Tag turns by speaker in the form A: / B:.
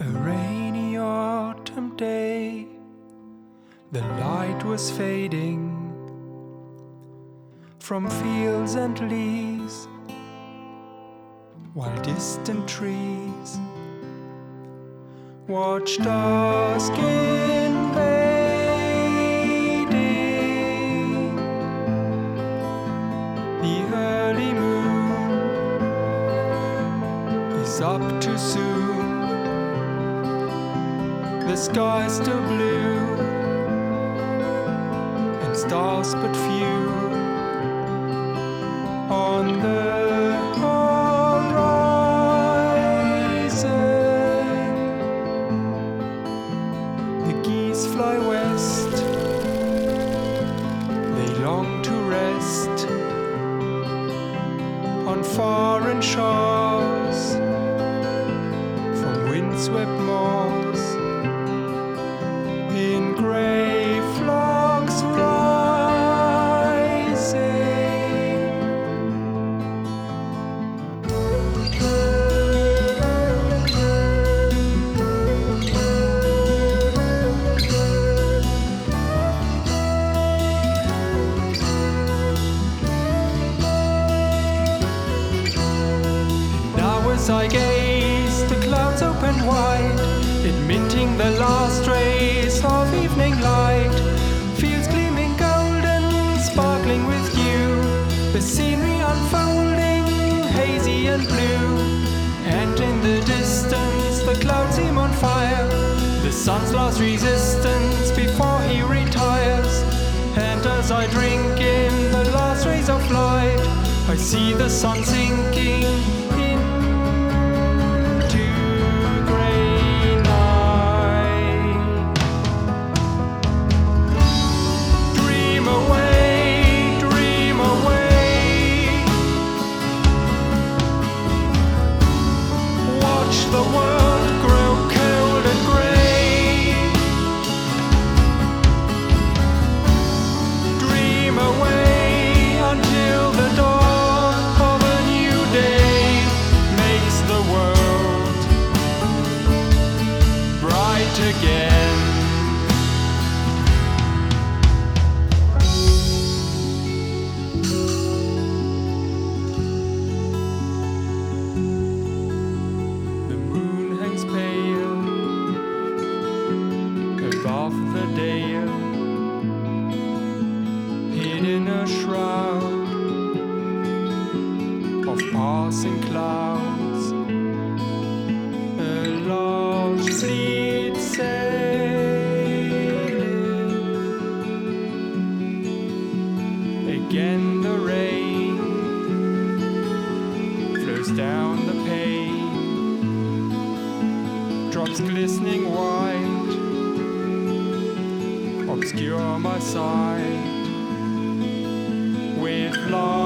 A: A rainy autumn day, the light was fading from fields and leaves, while distant trees watched us invading. The early moon is up too soon. The sky's still blue and stars but few on the as I gaze, the clouds open wide, admitting the last rays of evening light. Fields gleaming golden, sparkling with dew, the scenery unfolding, hazy and blue. And in the distance, the clouds seem on fire, the sun's last resistance before he retires. And as I drink in the last rays of light, I see the sun sinking passing clouds. A large fleet sailing. Again the rain flows down the pane, drops glistening white, obscure my sight with long